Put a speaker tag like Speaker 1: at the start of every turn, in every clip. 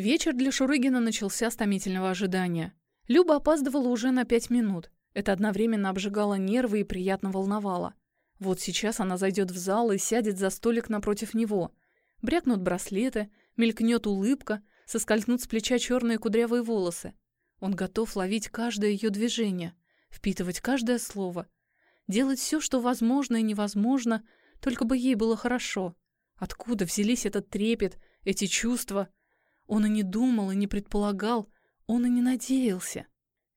Speaker 1: Вечер для Шурыгина начался с томительного ожидания. Люба опаздывала уже на пять минут. Это одновременно обжигало нервы и приятно волновало. Вот сейчас она зайдет в зал и сядет за столик напротив него. Брякнут браслеты, мелькнет улыбка, соскользнут с плеча черные кудрявые волосы. Он готов ловить каждое ее движение, впитывать каждое слово, делать все, что возможно и невозможно, только бы ей было хорошо. Откуда взялись этот трепет, эти чувства? Он и не думал, и не предполагал, он и не надеялся.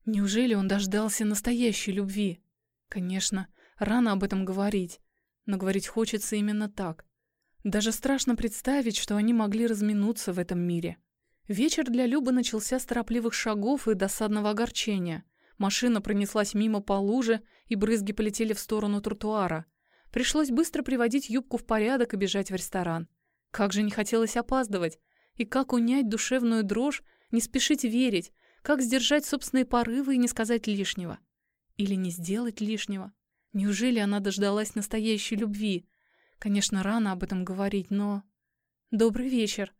Speaker 1: Неужели он дождался настоящей любви? Конечно, рано об этом говорить, но говорить хочется именно так. Даже страшно представить, что они могли разминуться в этом мире. Вечер для Любы начался с торопливых шагов и досадного огорчения. Машина пронеслась мимо по луже, и брызги полетели в сторону тротуара. Пришлось быстро приводить юбку в порядок и бежать в ресторан. Как же не хотелось опаздывать. И как унять душевную дрожь, не спешить верить, как сдержать собственные порывы и не сказать лишнего? Или не сделать лишнего? Неужели она дождалась настоящей любви? Конечно, рано об этом говорить, но... «Добрый вечер!»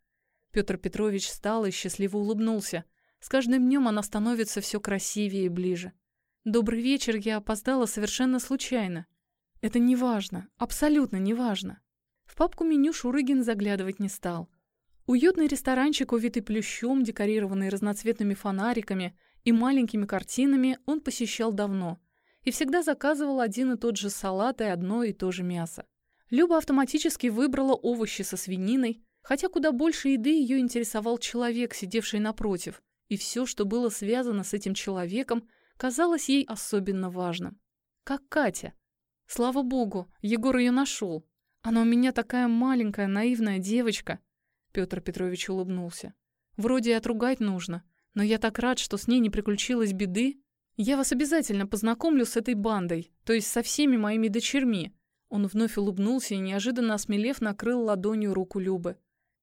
Speaker 1: Петр Петрович встал и счастливо улыбнулся. С каждым днем она становится все красивее и ближе. «Добрый вечер, я опоздала совершенно случайно. Это не важно, абсолютно не важно». В папку меню Шурыгин заглядывать не стал. Уютный ресторанчик, увитый плющом, декорированный разноцветными фонариками и маленькими картинами, он посещал давно и всегда заказывал один и тот же салат и одно и то же мясо. Люба автоматически выбрала овощи со свининой, хотя куда больше еды ее интересовал человек, сидевший напротив, и все, что было связано с этим человеком, казалось ей особенно важным. Как Катя. Слава богу, Егор ее нашел. Она у меня такая маленькая, наивная девочка. Петр Петрович улыбнулся. «Вроде и отругать нужно, но я так рад, что с ней не приключилось беды. Я вас обязательно познакомлю с этой бандой, то есть со всеми моими дочерьми». Он вновь улыбнулся и, неожиданно осмелев, накрыл ладонью руку Любы.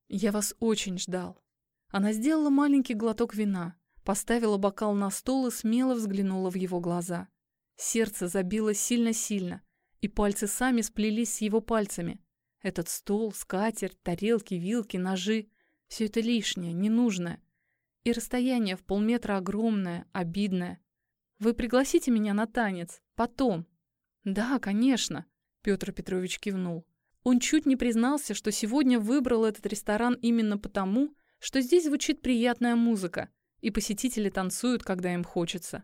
Speaker 1: «Я вас очень ждал». Она сделала маленький глоток вина, поставила бокал на стол и смело взглянула в его глаза. Сердце забилось сильно-сильно, и пальцы сами сплелись с его пальцами. Этот стол, скатерть, тарелки, вилки, ножи — все это лишнее, ненужное. И расстояние в полметра огромное, обидное. Вы пригласите меня на танец? Потом. Да, конечно, Петр Петрович кивнул. Он чуть не признался, что сегодня выбрал этот ресторан именно потому, что здесь звучит приятная музыка, и посетители танцуют, когда им хочется.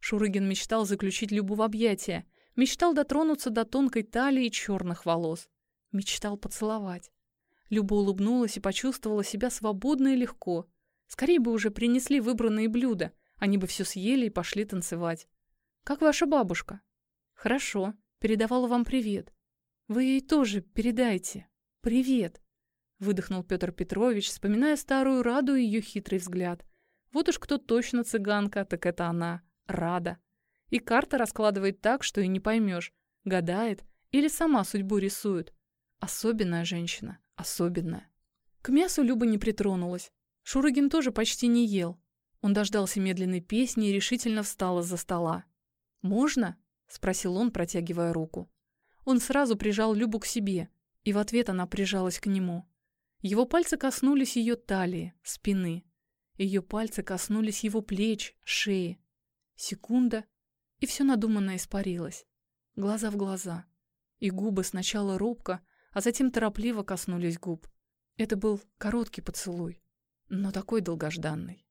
Speaker 1: Шурыгин мечтал заключить Любу в объятия, мечтал дотронуться до тонкой талии и черных волос. Мечтал поцеловать. Люба улыбнулась и почувствовала себя свободно и легко. Скорее бы уже принесли выбранные блюда, они бы все съели и пошли танцевать. «Как ваша бабушка?» «Хорошо, передавала вам привет». «Вы ей тоже передайте. Привет», — выдохнул Петр Петрович, вспоминая старую Раду и ее хитрый взгляд. «Вот уж кто точно цыганка, так это она, Рада. И карта раскладывает так, что и не поймешь, гадает или сама судьбу рисует. Особенная женщина, особенная. К мясу Люба не притронулась. Шурыгин тоже почти не ел. Он дождался медленной песни и решительно встал из-за стола. «Можно?» — спросил он, протягивая руку. Он сразу прижал Любу к себе, и в ответ она прижалась к нему. Его пальцы коснулись ее талии, спины. Ее пальцы коснулись его плеч, шеи. Секунда, и все надуманно испарилось. Глаза в глаза. И губы сначала робко, а затем торопливо коснулись губ. Это был короткий поцелуй, но такой долгожданный.